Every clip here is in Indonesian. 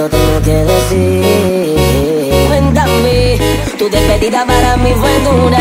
lo tengo que decir. Cuéntame, tu despedida para mí fue dura.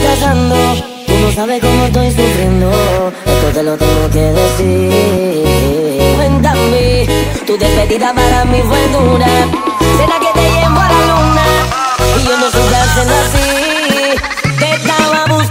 fracasando Tú no sabes cómo estoy sufriendo. Esto te lo tengo que decir. Cuéntame Tu despedida para mí fue dura. Será que te llevo a la luna. Y yo no supe hacerlo así. Te estaba buscando.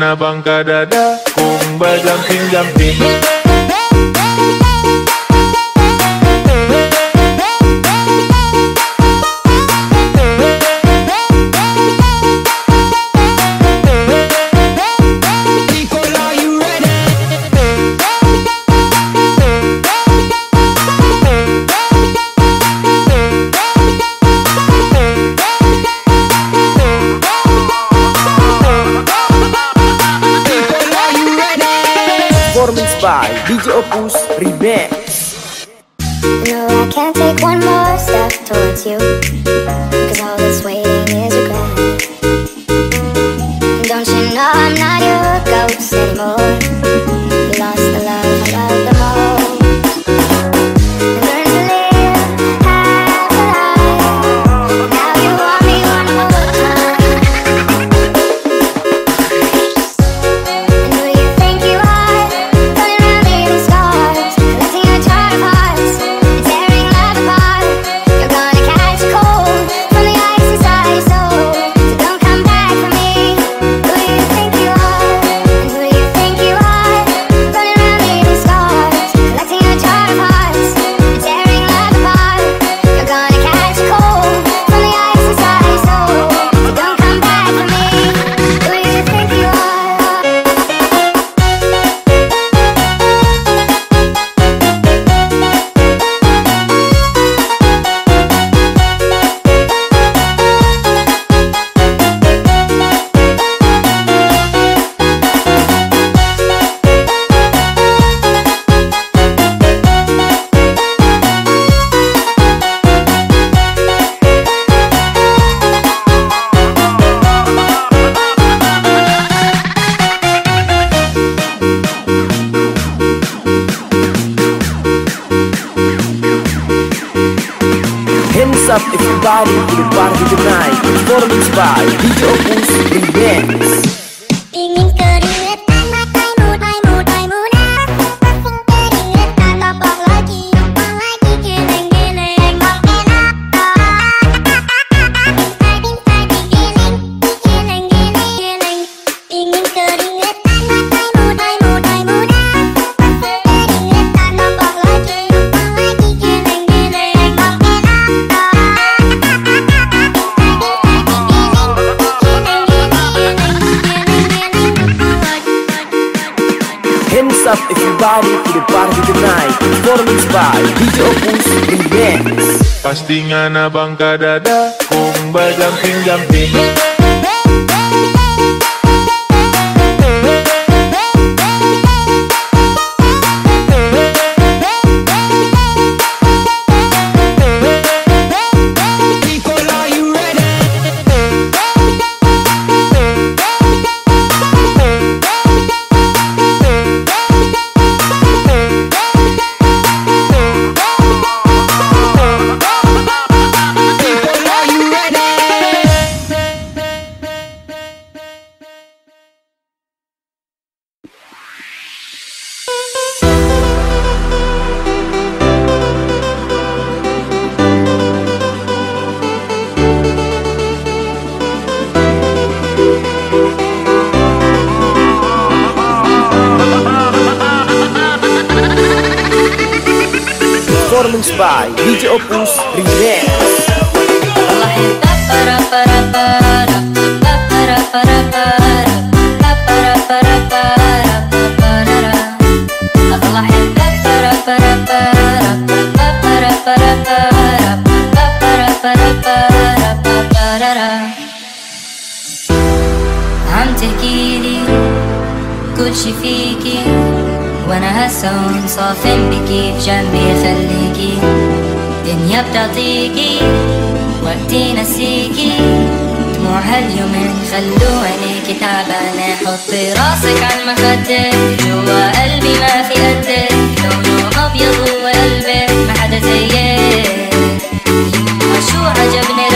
Tanah Bangka dan performance by DJ Opus Remix عم كل شي فيكي وانا صافن بكيف جنبي خليك دنيا بتعطيكي وقتي نسيكي دموع هاليومين خلو عينيكي تعبانة حطي راسك عالمخدة جوا قلبي ما في قدك لونه أبيض هو قلبي ما حدا زيك. وشو عجبني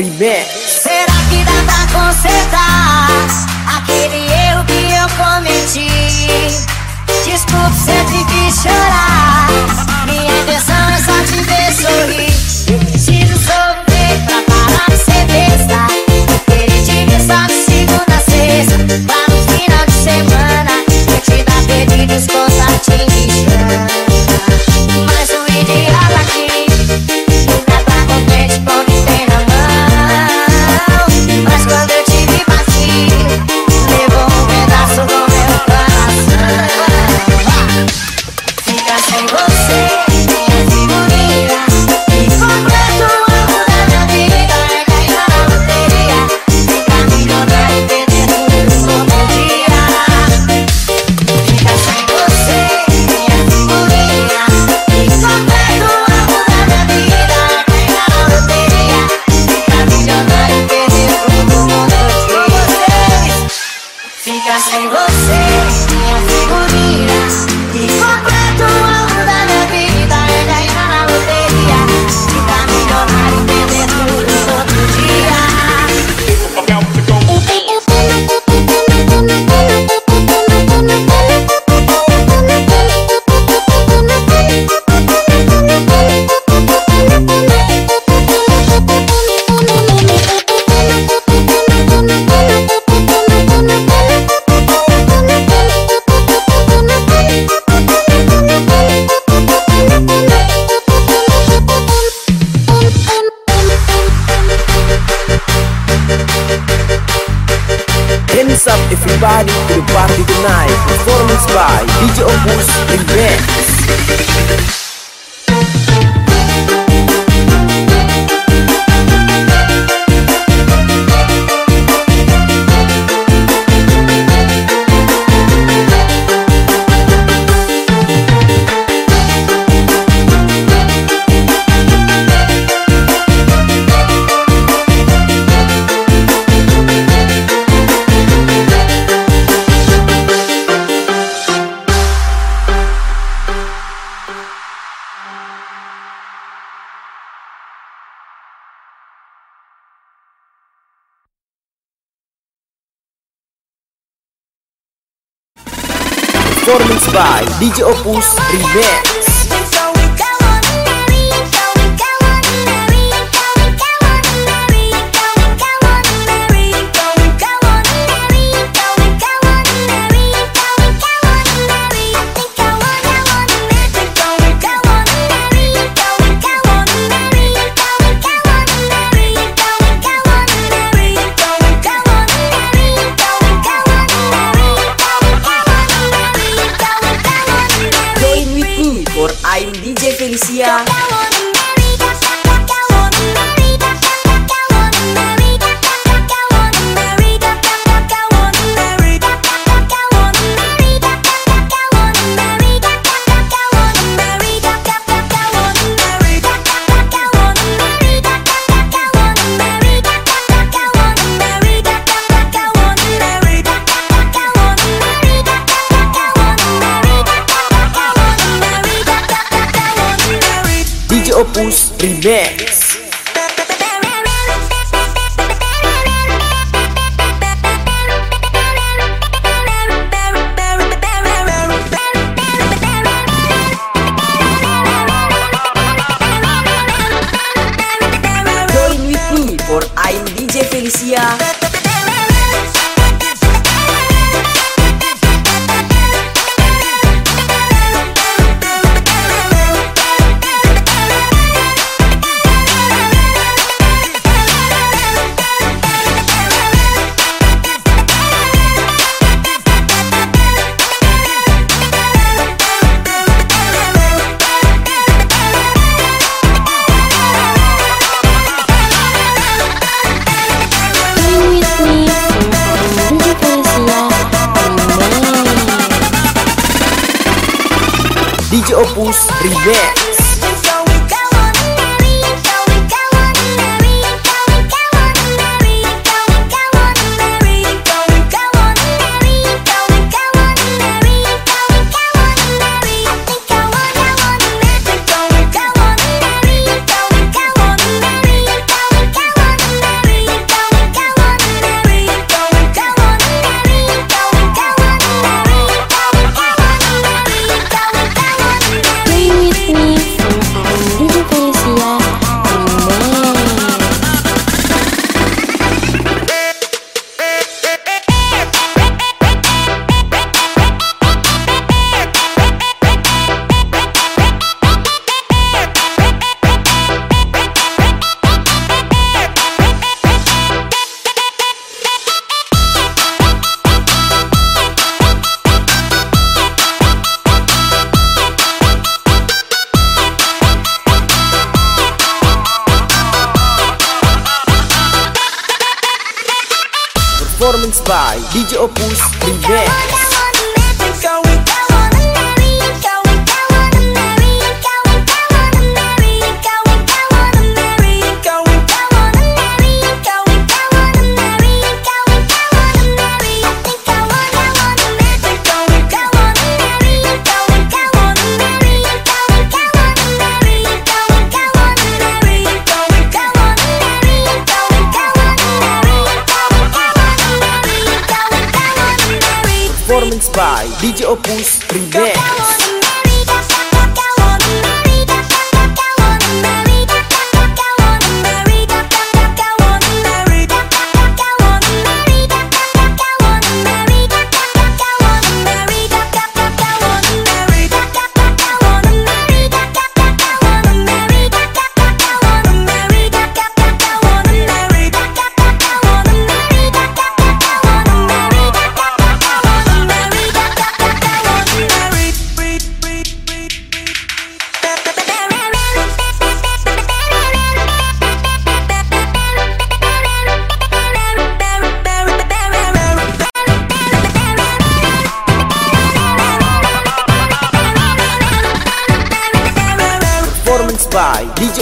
Remember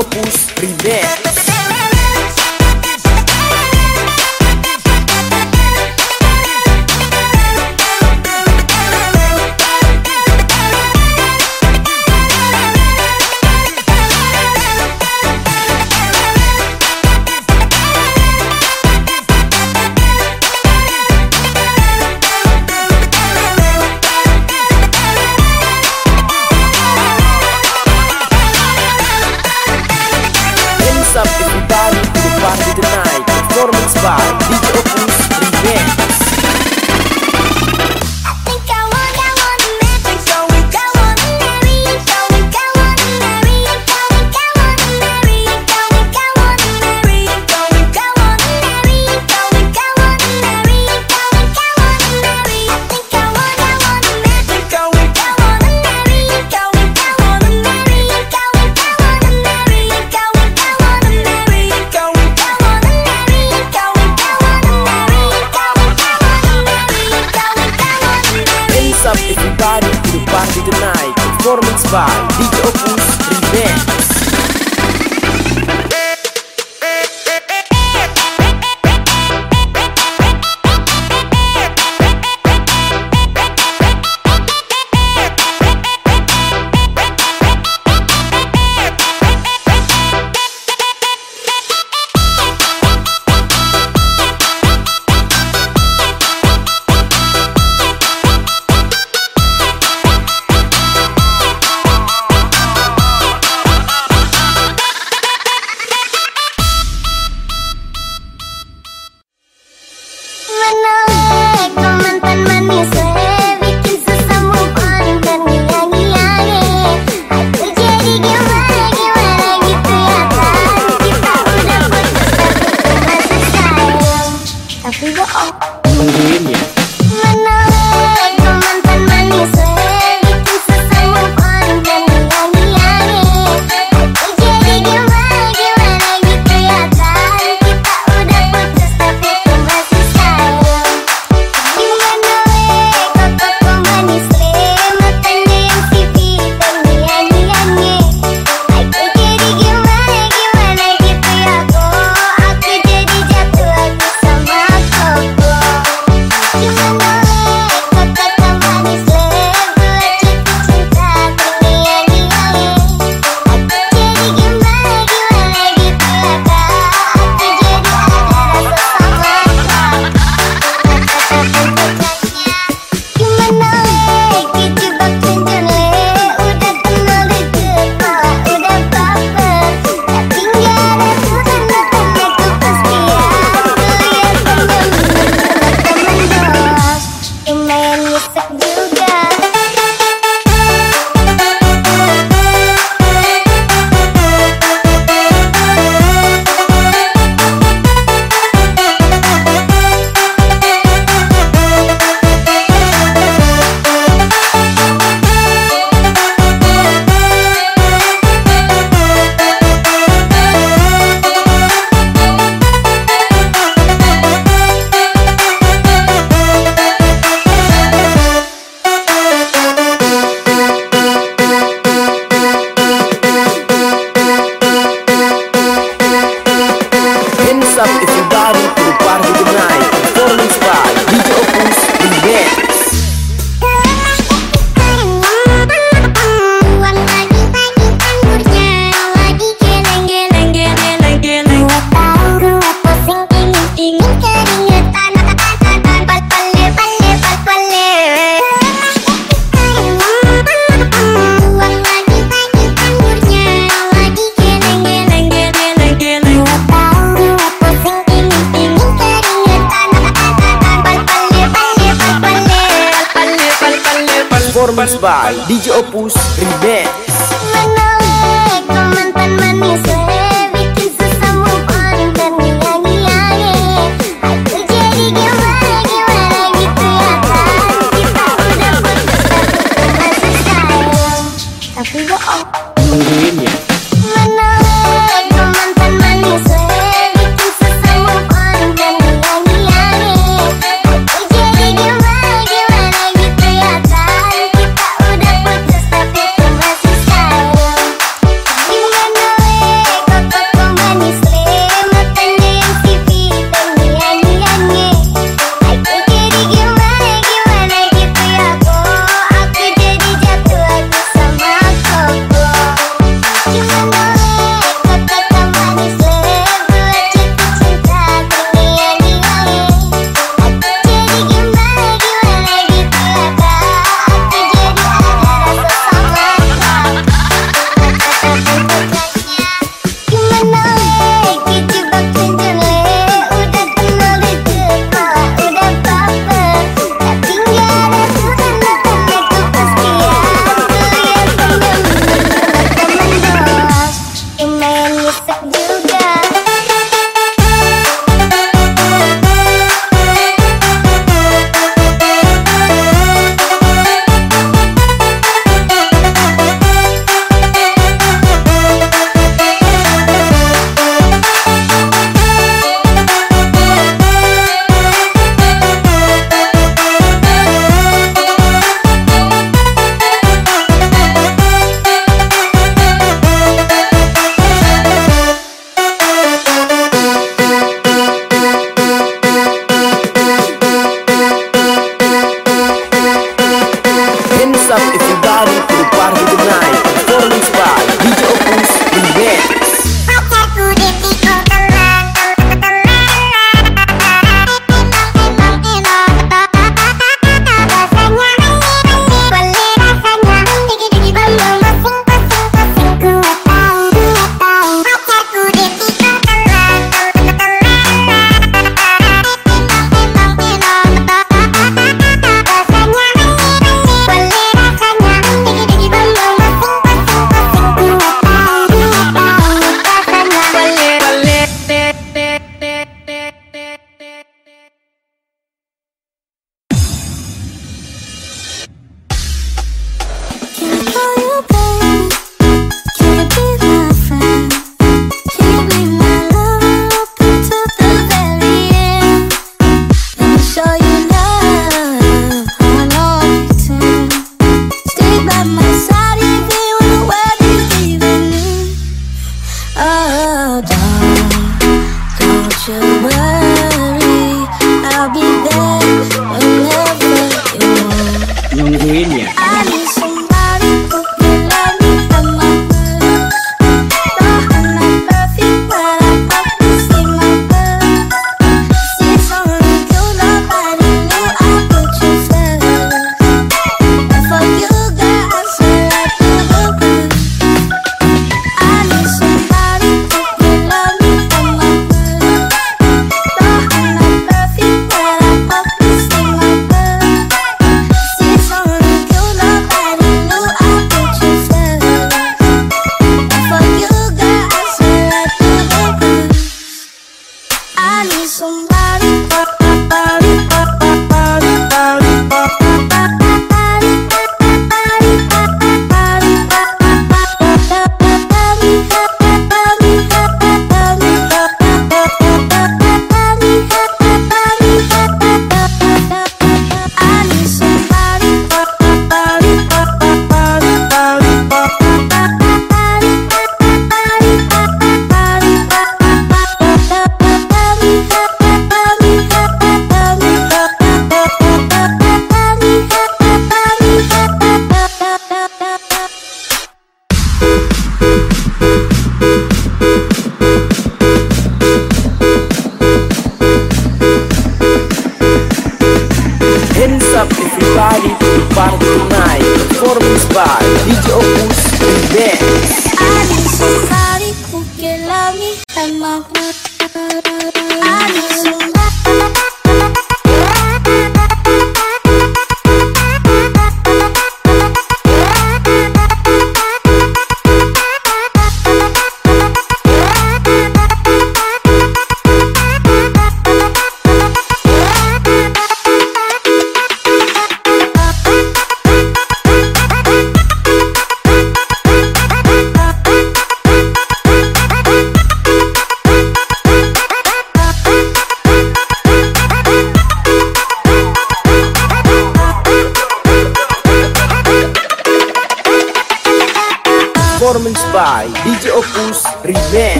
opus prima.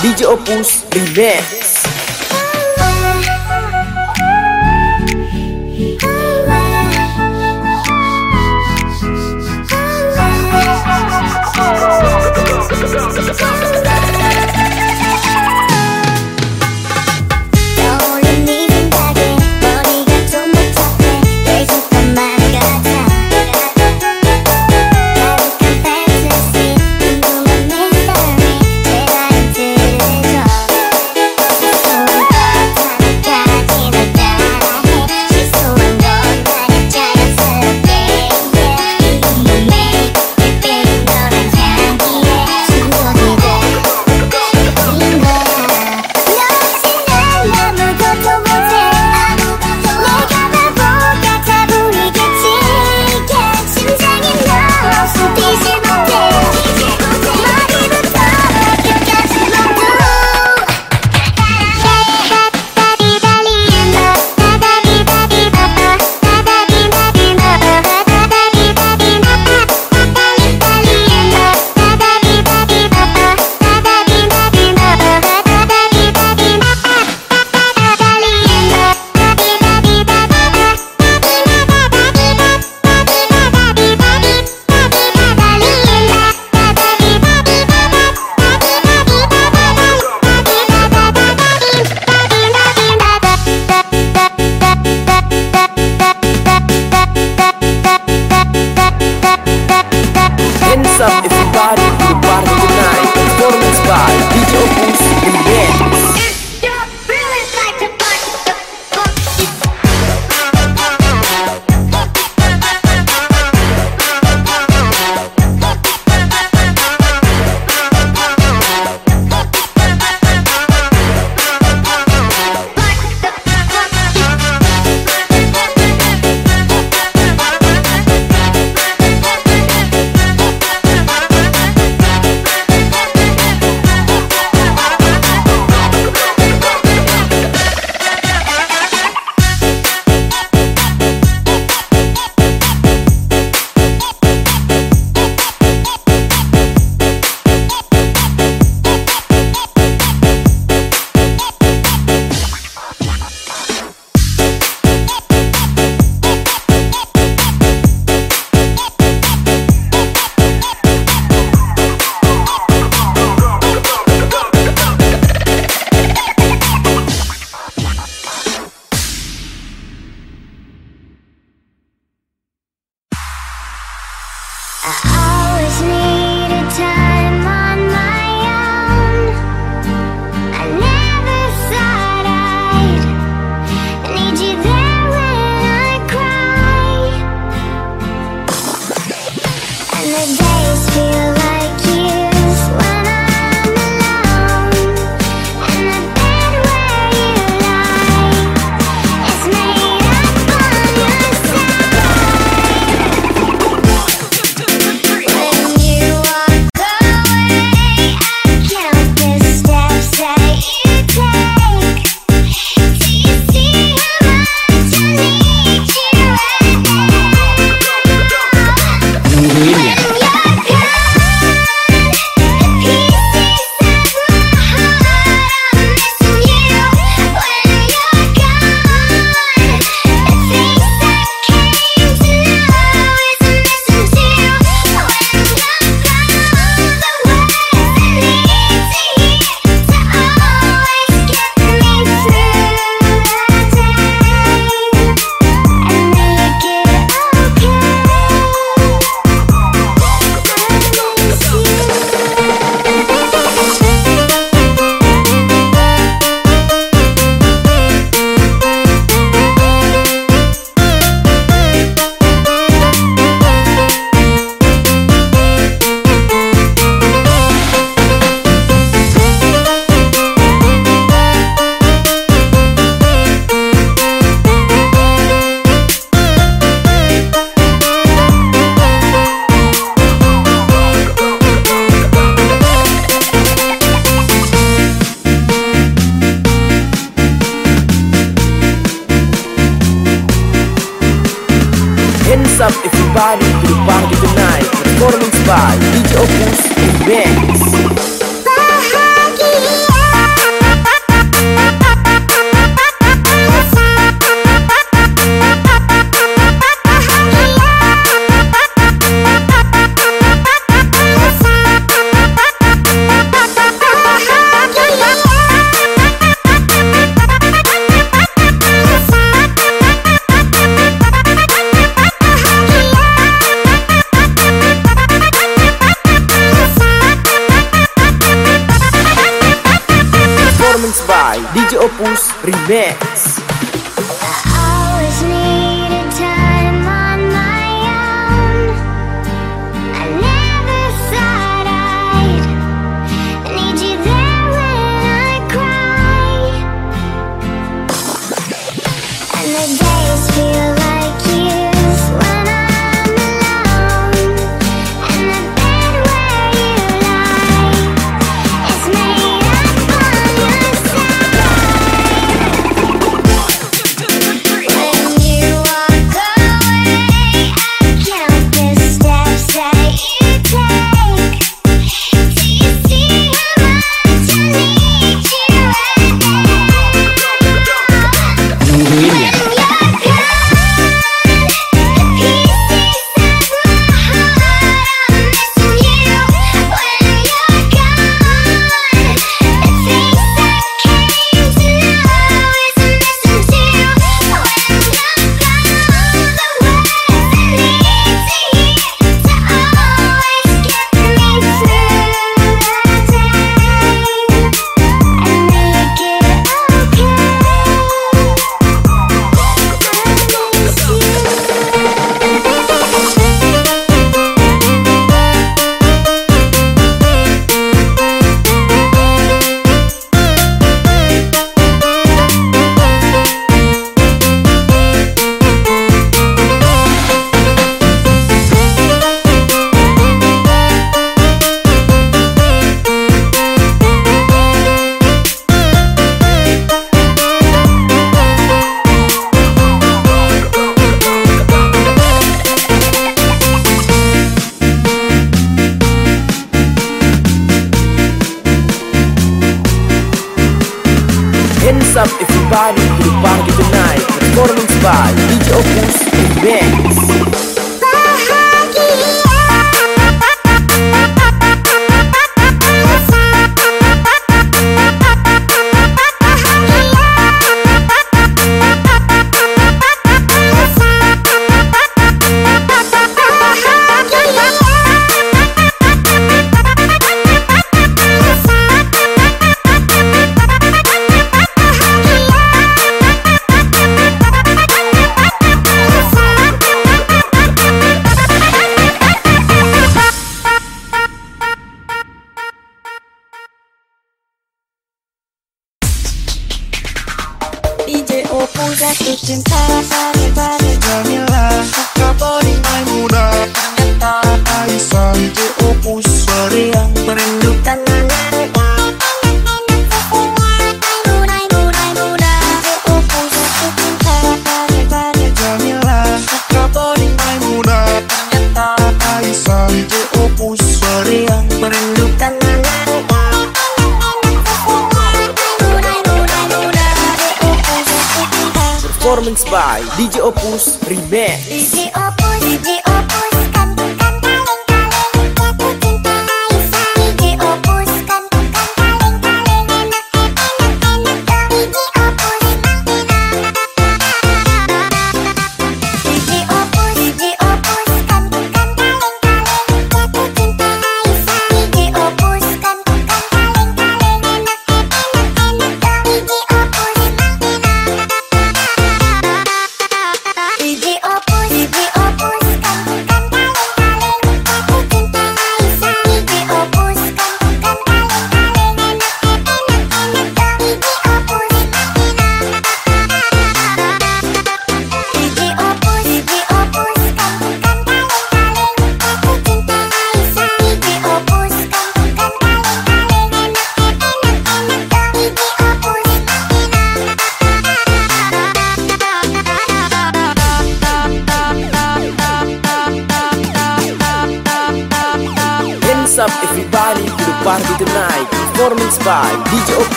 DJ Opus Remix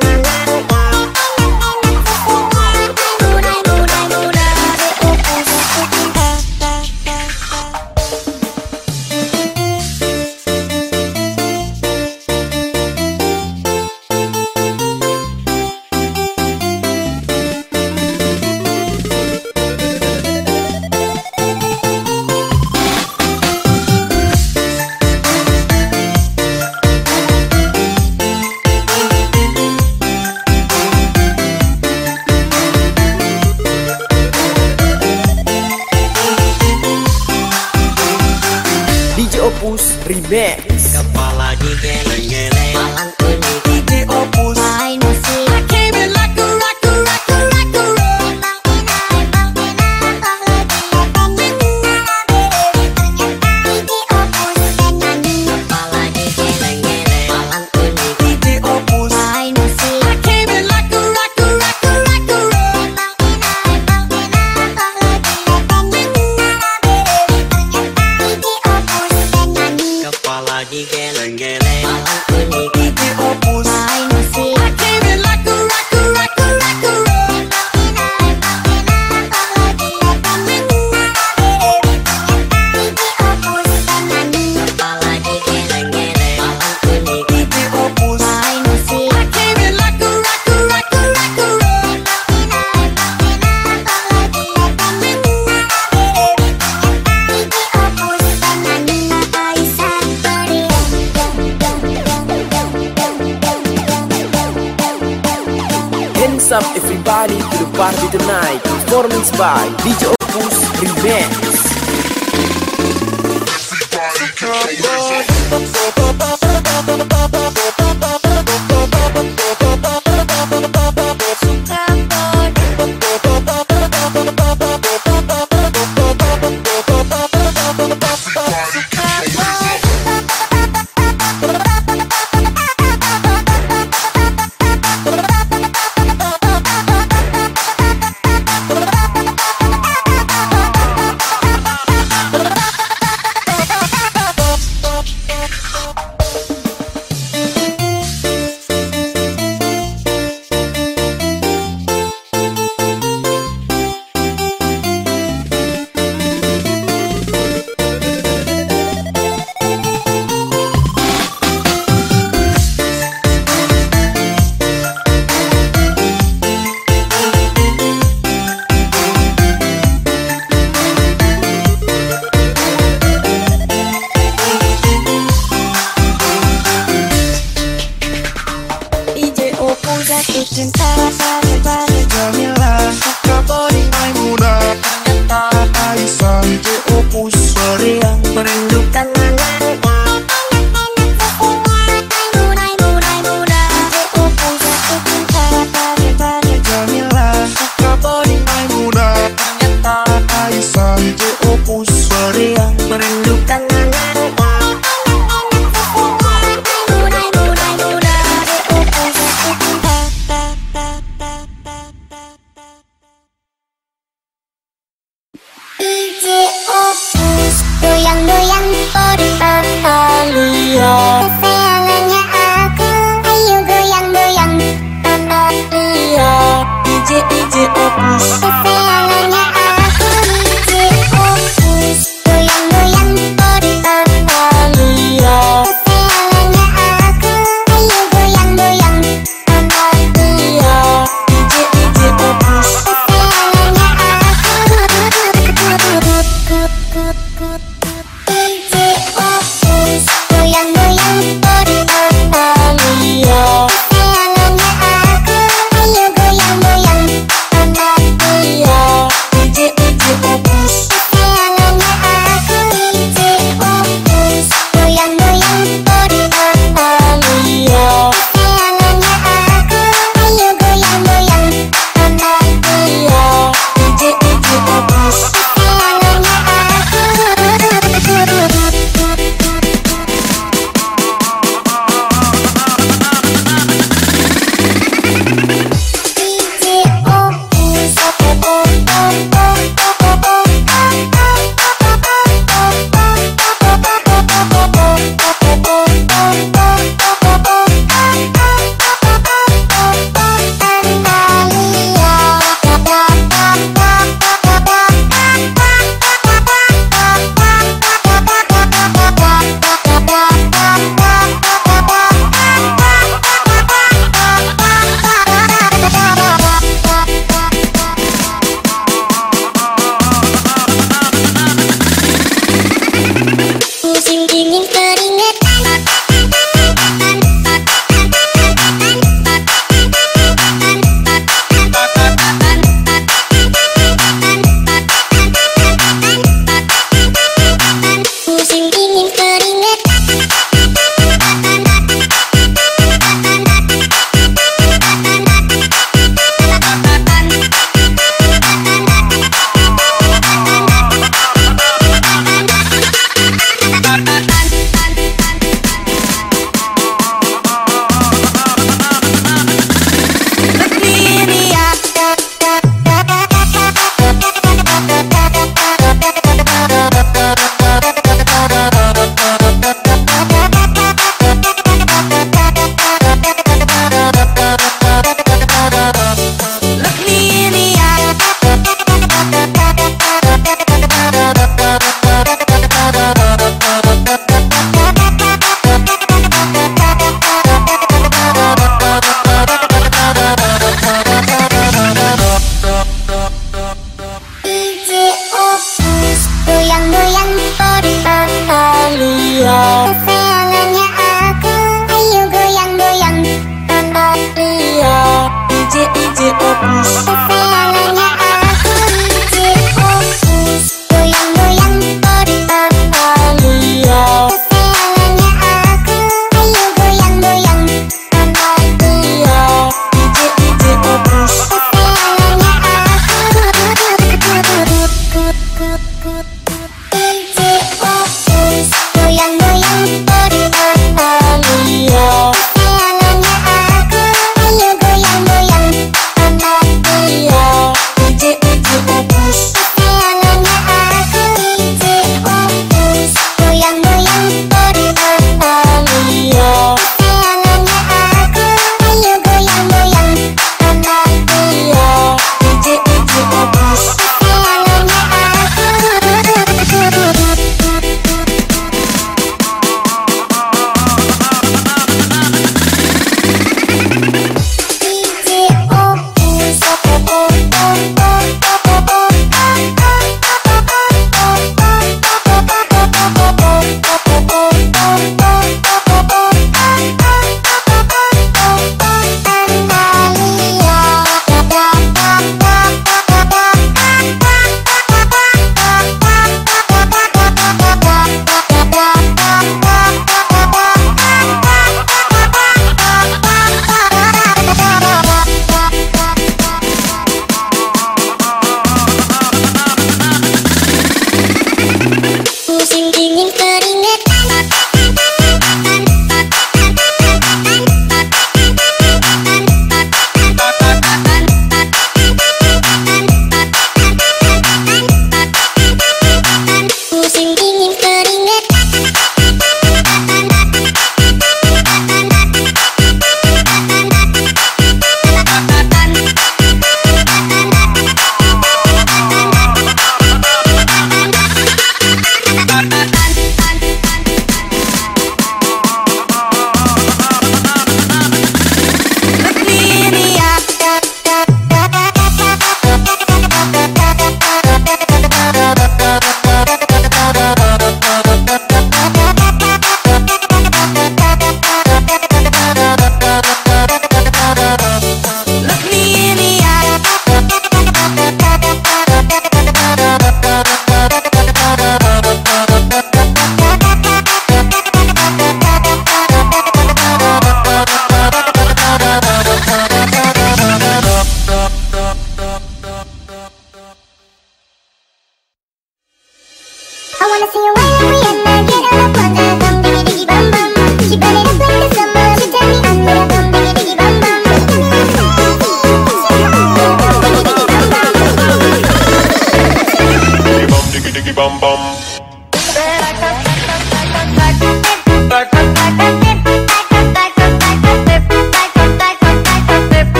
Yeah.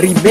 Remake.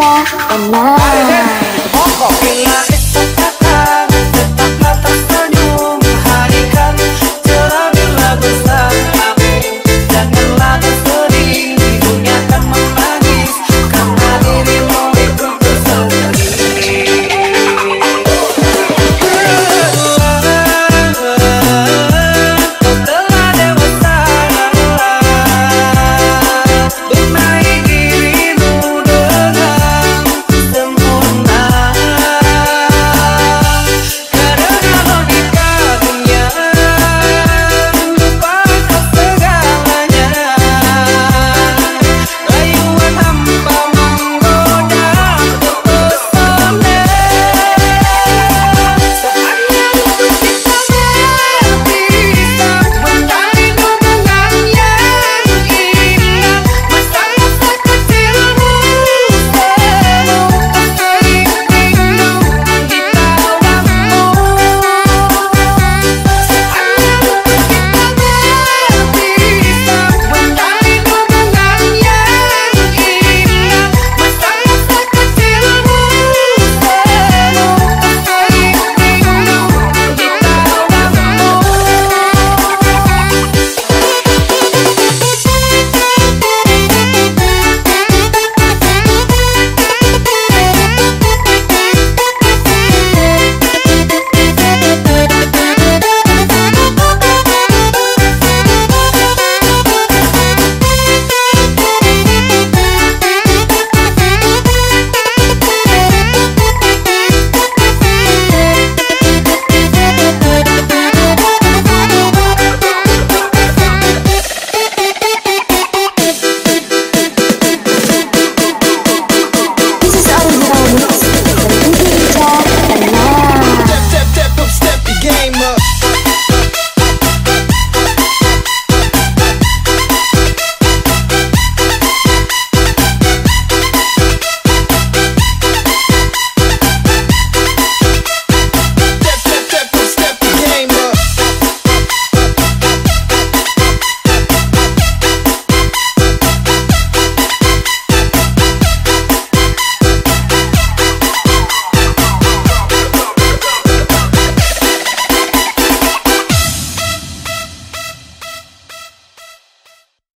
shine at night.